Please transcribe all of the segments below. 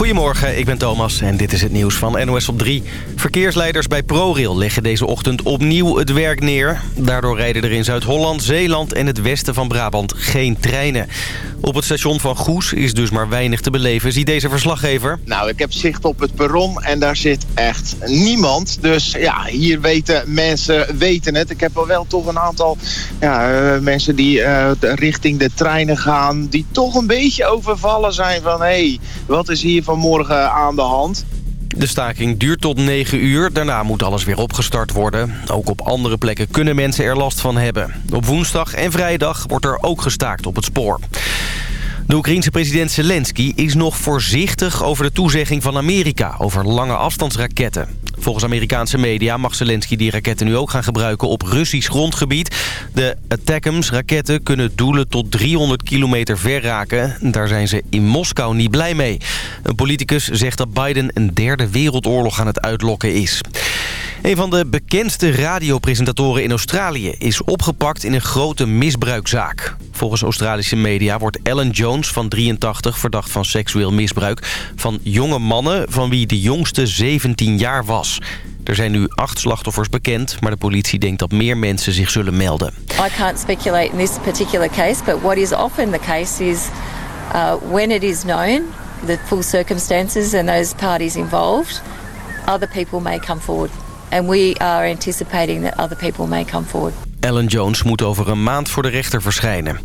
Goedemorgen, ik ben Thomas en dit is het nieuws van NOS op 3. Verkeersleiders bij ProRail leggen deze ochtend opnieuw het werk neer. Daardoor rijden er in Zuid-Holland, Zeeland en het westen van Brabant geen treinen. Op het station van Goes is dus maar weinig te beleven, ziet deze verslaggever. Nou, ik heb zicht op het perron en daar zit echt niemand. Dus ja, hier weten mensen weten het. Ik heb wel, wel toch een aantal ja, uh, mensen die uh, richting de treinen gaan... die toch een beetje overvallen zijn van... hé, hey, wat is hier vanmorgen aan de hand? De staking duurt tot 9 uur. Daarna moet alles weer opgestart worden. Ook op andere plekken kunnen mensen er last van hebben. Op woensdag en vrijdag wordt er ook gestaakt op het spoor. De Oekraïense president Zelensky is nog voorzichtig over de toezegging van Amerika... over lange afstandsraketten. Volgens Amerikaanse media mag Zelensky die raketten nu ook gaan gebruiken op Russisch grondgebied. De Attackams-raketten kunnen doelen tot 300 kilometer ver raken. Daar zijn ze in Moskou niet blij mee. Een politicus zegt dat Biden een derde wereldoorlog aan het uitlokken is. Een van de bekendste radiopresentatoren in Australië is opgepakt in een grote misbruikzaak. Volgens Australische media wordt Ellen Jones van 83 verdacht van seksueel misbruik... van jonge mannen van wie de jongste 17 jaar was. Er zijn nu acht slachtoffers bekend, maar de politie denkt dat meer mensen zich zullen melden. I can't speculate in this particular case, but what is often the case is uh, when it is known the full circumstances and those parties involved, other people may come forward. And we are anticipating that other people may come forward. Ellen Jones moet over een maand voor de rechter verschijnen.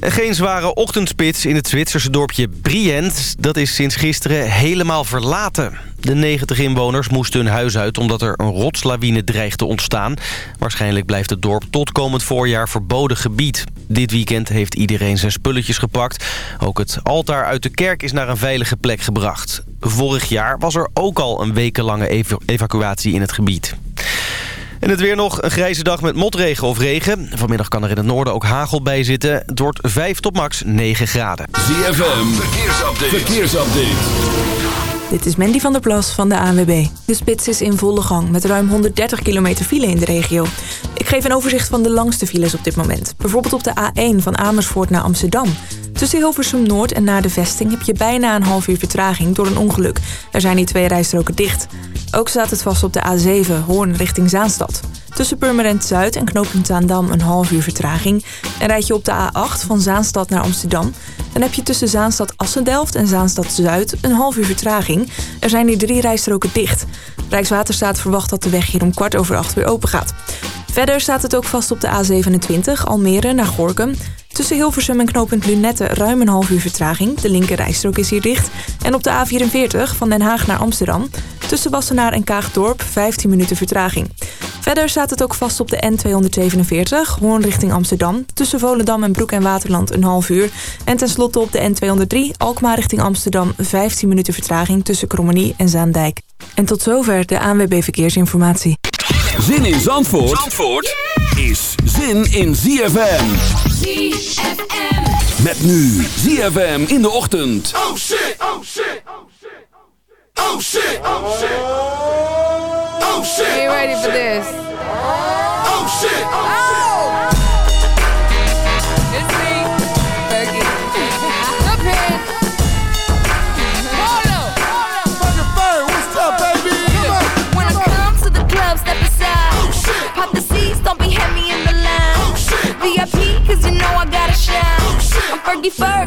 Geen zware ochtendspits in het Zwitserse dorpje Briend. Dat is sinds gisteren helemaal verlaten. De 90 inwoners moesten hun huis uit omdat er een rotslawine dreigt te ontstaan. Waarschijnlijk blijft het dorp tot komend voorjaar verboden gebied. Dit weekend heeft iedereen zijn spulletjes gepakt. Ook het altaar uit de kerk is naar een veilige plek gebracht. Vorig jaar was er ook al een wekenlange ev evacuatie in het gebied. En het weer nog een grijze dag met motregen of regen. Vanmiddag kan er in het noorden ook hagel bij zitten. Het wordt 5 tot max 9 graden. ZFM, verkeersupdate. verkeersupdate. Dit is Mandy van der Plas van de ANWB. De spits is in volle gang met ruim 130 kilometer file in de regio. Ik geef een overzicht van de langste files op dit moment. Bijvoorbeeld op de A1 van Amersfoort naar Amsterdam. Tussen Hilversum Noord en na de vesting heb je bijna een half uur vertraging door een ongeluk. Er zijn hier twee rijstroken dicht. Ook staat het vast op de A7 Hoorn richting Zaanstad. Tussen Purmerend Zuid en knooppunt Zaandam een half uur vertraging. En rijd je op de A8 van Zaanstad naar Amsterdam... dan heb je tussen Zaanstad Assendelft en Zaanstad Zuid een half uur vertraging. Er zijn hier drie rijstroken dicht. Rijkswaterstaat verwacht dat de weg hier om kwart over acht weer open gaat. Verder staat het ook vast op de A27 Almere naar Gorkum. Tussen Hilversum en knooppunt Lunette ruim een half uur vertraging. De linker rijstrook is hier dicht. En op de A44 van Den Haag naar Amsterdam. Tussen Wassenaar en Kaagdorp 15 minuten vertraging. Verder staat het ook vast op de N247, Hoorn richting Amsterdam. Tussen Volendam en Broek en Waterland een half uur. En tenslotte op de N203, Alkmaar richting Amsterdam 15 minuten vertraging tussen Krommenie en Zaandijk. En tot zover de ANWB Verkeersinformatie. Zin in Zandvoort, Zandvoort is zin in ZFM. ZFM. Met nu ZFM in de ochtend. Oh shit, oh shit, oh shit. Oh shit, oh shit. Oh shit. Are you ready for this? Oh shit, oh shit. It's me,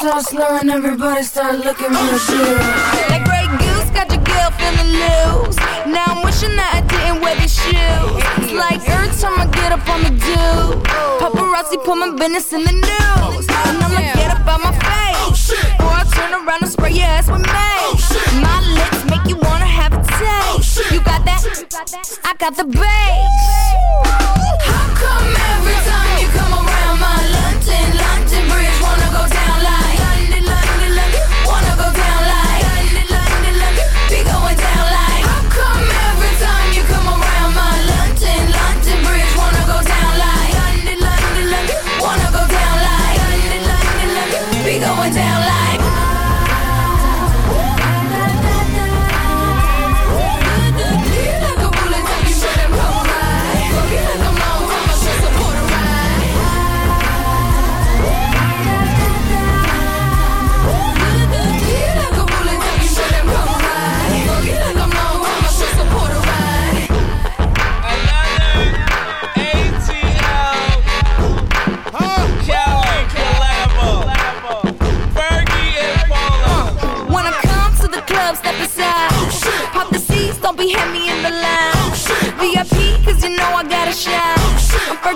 Speech slowing. Everybody start looking real good. Like Grey Goose, got your girl feeling loose. Now I'm wishing that I didn't wear these shoes. It's like every time I get up on the do, paparazzi put my business in the news. And I'ma get up on my face. Oh, or I turn around and spray your ass with mace. Oh, my lips make you wanna have a taste. Oh, you got that? I got the bass.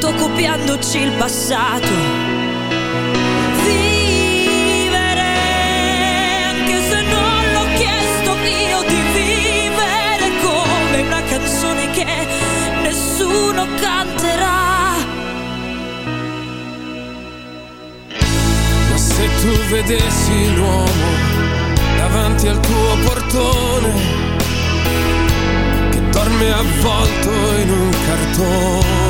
Vivere, fotocopiandoci il passato. Io di vivere come una canzone che nessuno canterà. Se tu vedessi l'uomo davanti al tuo portone che dorme avvolto in un cartone.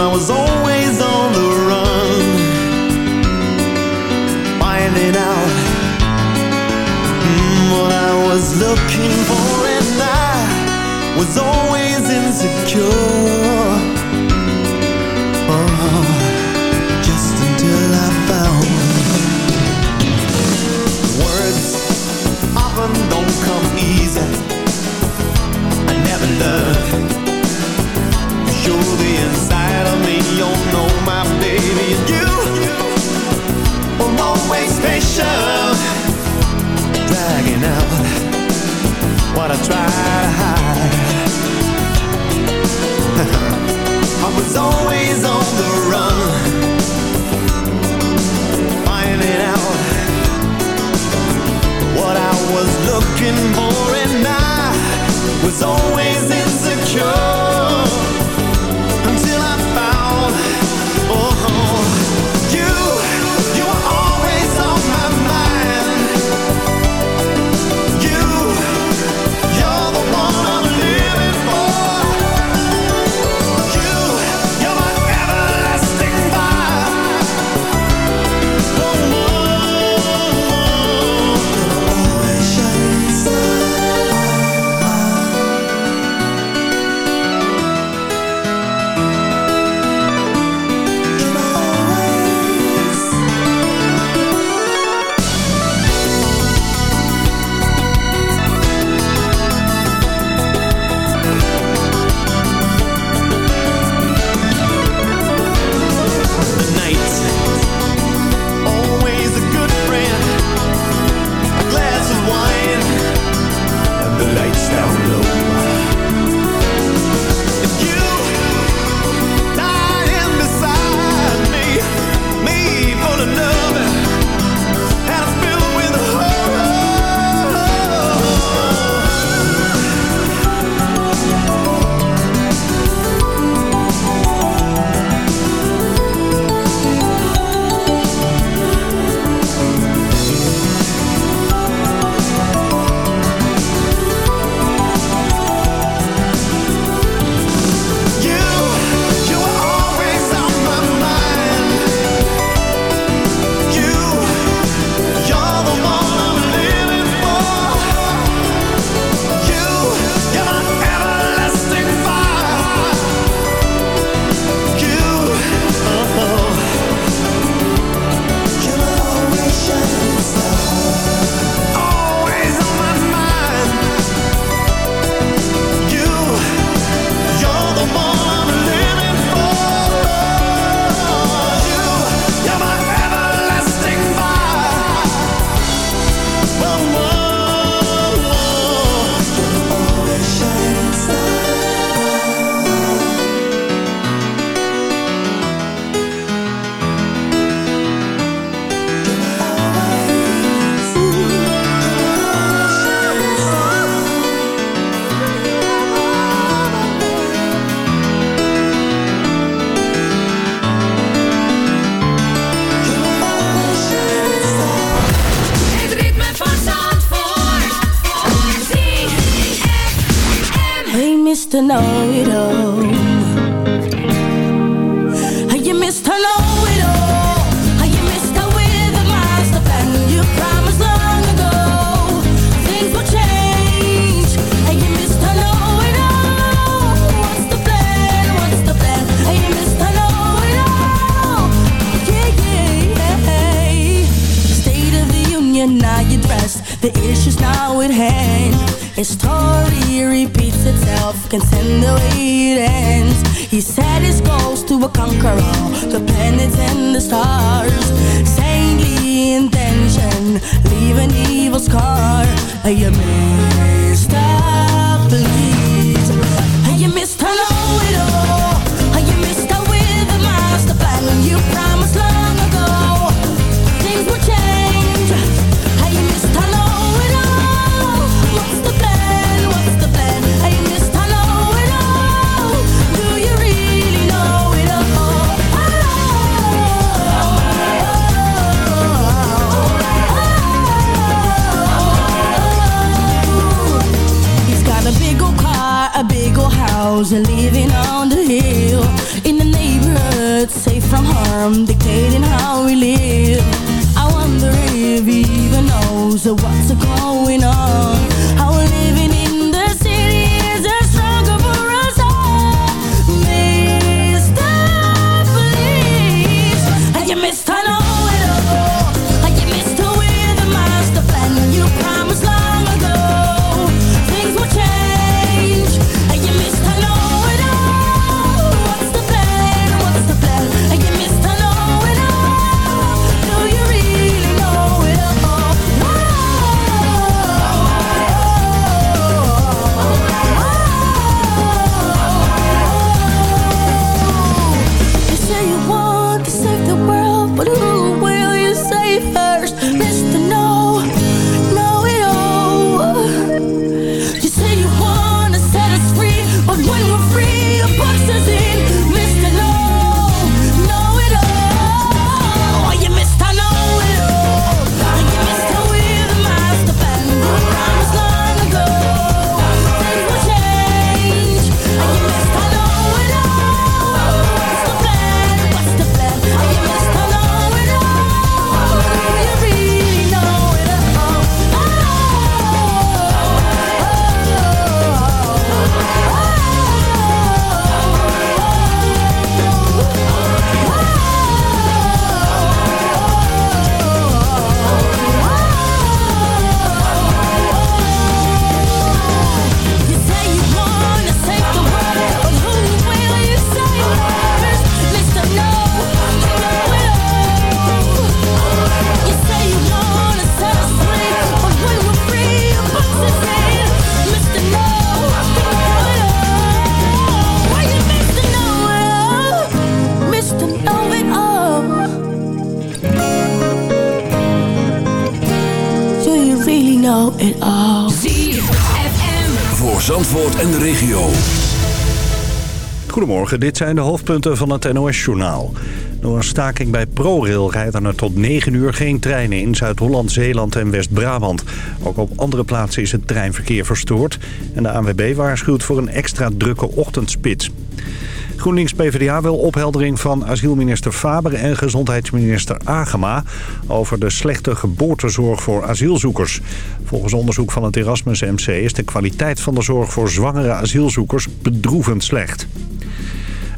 I was always on the run, finding out mm, what I was looking for, and I was always insecure. me and you were always patient, dragging out what I tried to hide. I was always on the run, finding out what I was looking for, and I was always insecure. Can send the way Dit zijn de hoofdpunten van het NOS-journaal. Door een staking bij ProRail rijden er tot 9 uur geen treinen in Zuid-Holland, Zeeland en West-Brabant. Ook op andere plaatsen is het treinverkeer verstoord. En de ANWB waarschuwt voor een extra drukke ochtendspits. GroenLinks-PVDA wil opheldering van asielminister Faber en gezondheidsminister Agema... over de slechte geboortezorg voor asielzoekers. Volgens onderzoek van het Erasmus MC is de kwaliteit van de zorg voor zwangere asielzoekers bedroevend slecht.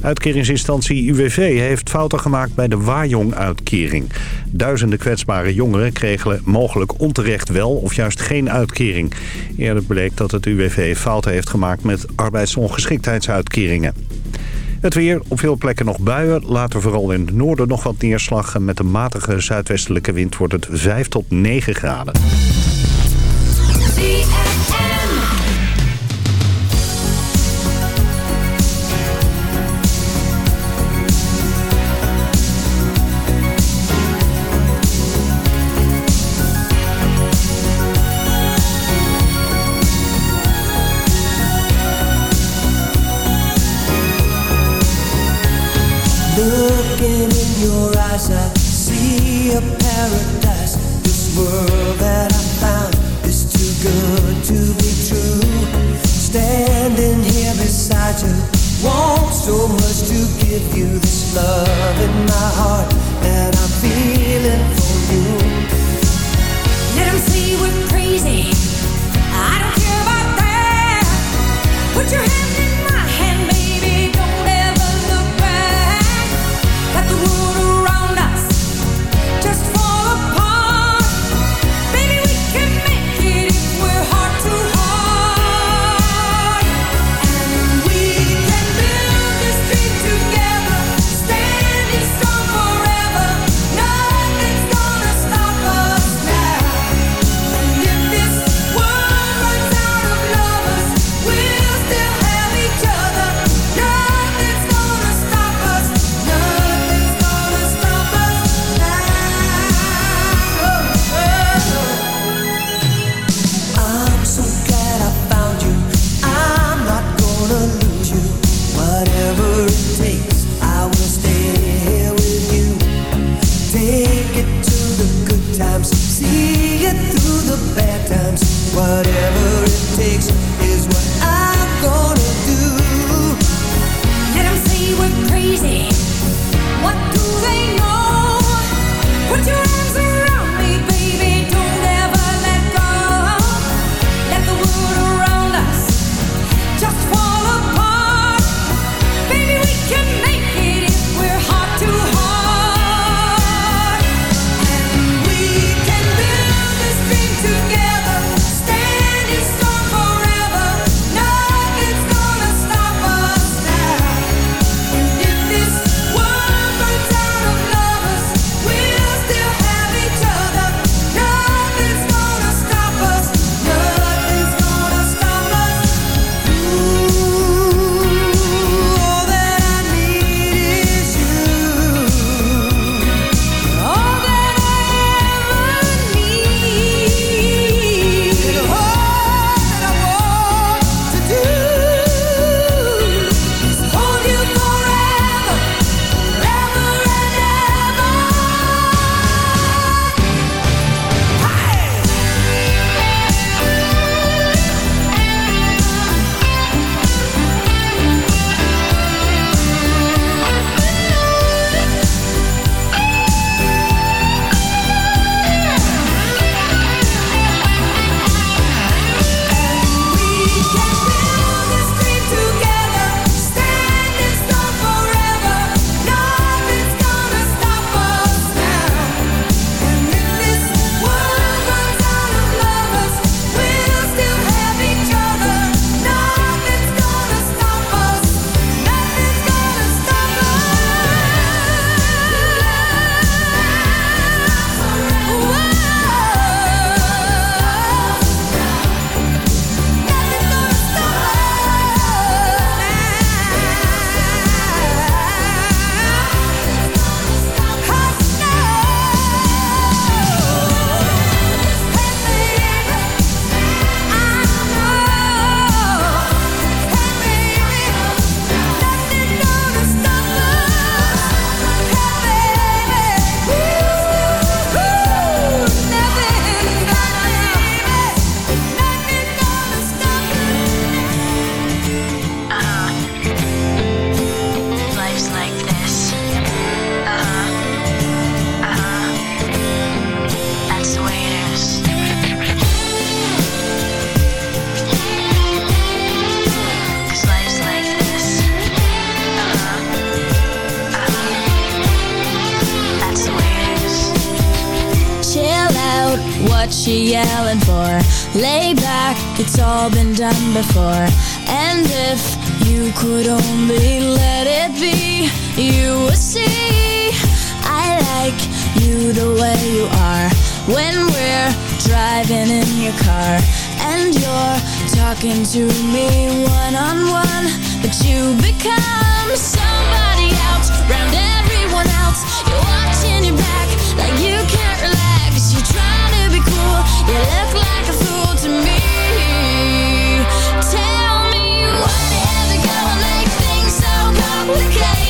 Uitkeringsinstantie UWV heeft fouten gemaakt bij de Wajong-uitkering. Duizenden kwetsbare jongeren kregen mogelijk onterecht wel of juist geen uitkering. Eerder bleek dat het UWV fouten heeft gemaakt met arbeidsongeschiktheidsuitkeringen. Het weer, op veel plekken nog buien. Later vooral in het noorden nog wat neerslag. En met een matige zuidwestelijke wind wordt het 5 tot 9 graden. So much to give you this love in my heart that I'm feeling for you. Let 'em say we're crazy. I don't care about that. Put your hand been done before. And if you could only let it be You would see. I like you the way you are When we're driving in your car. And you're talking to me one-on-one -on -one, But you become somebody else Around everyone else. You're watching your back Like you can't relax. You try to be cool. You look like a fool to me complicated.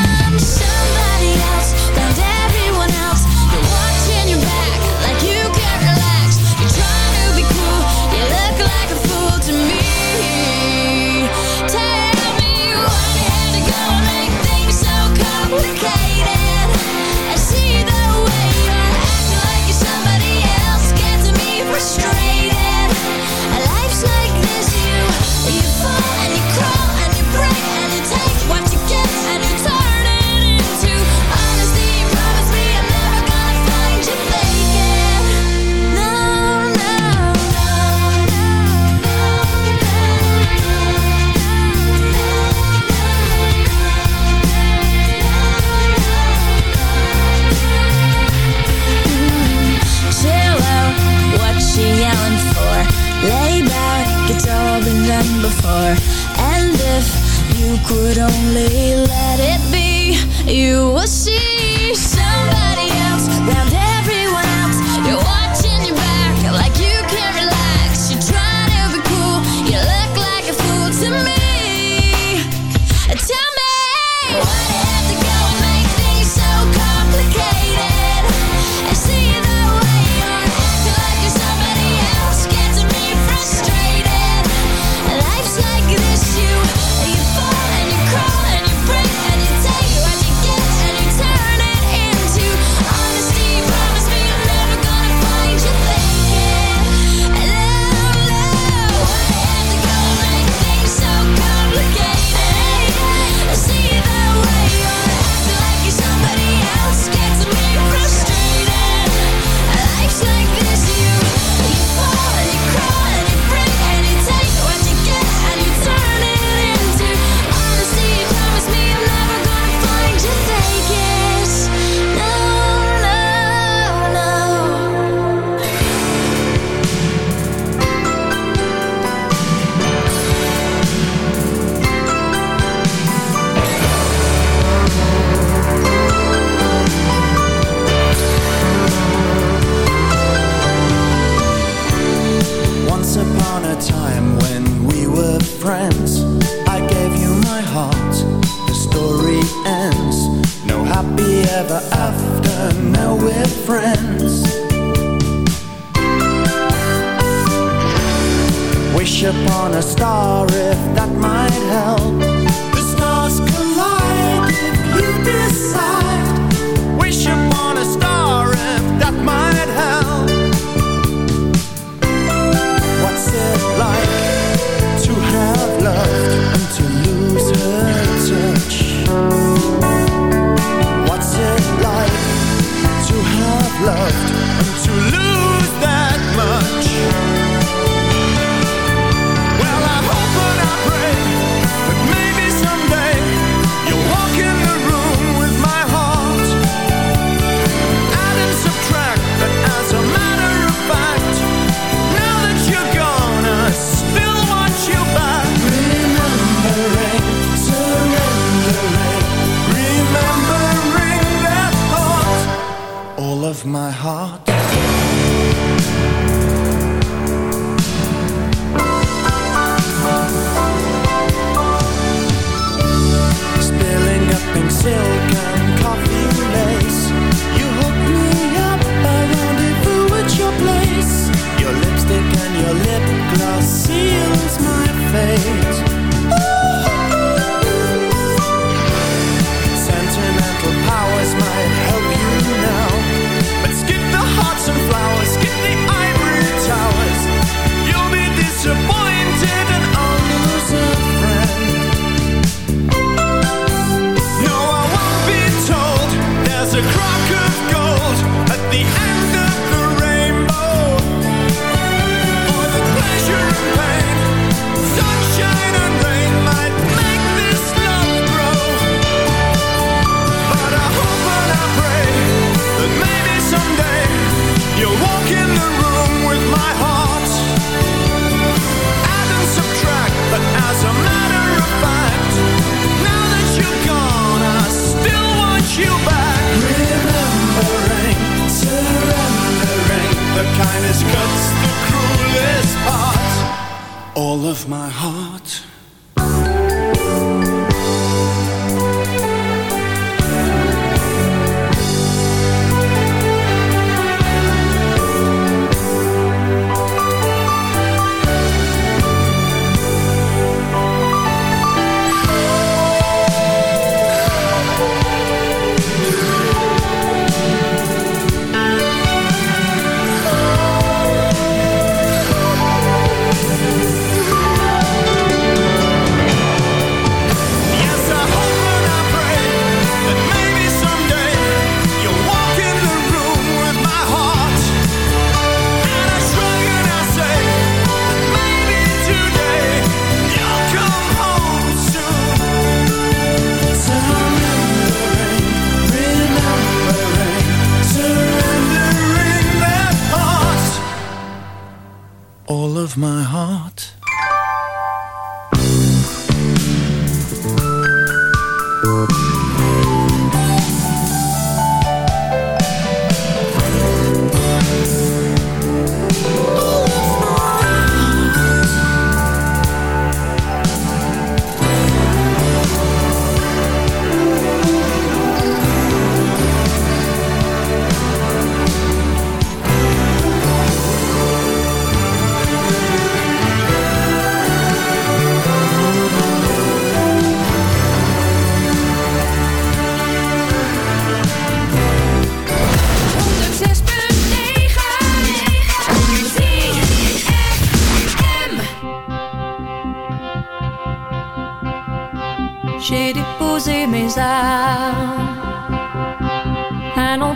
Stop. stars.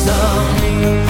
something.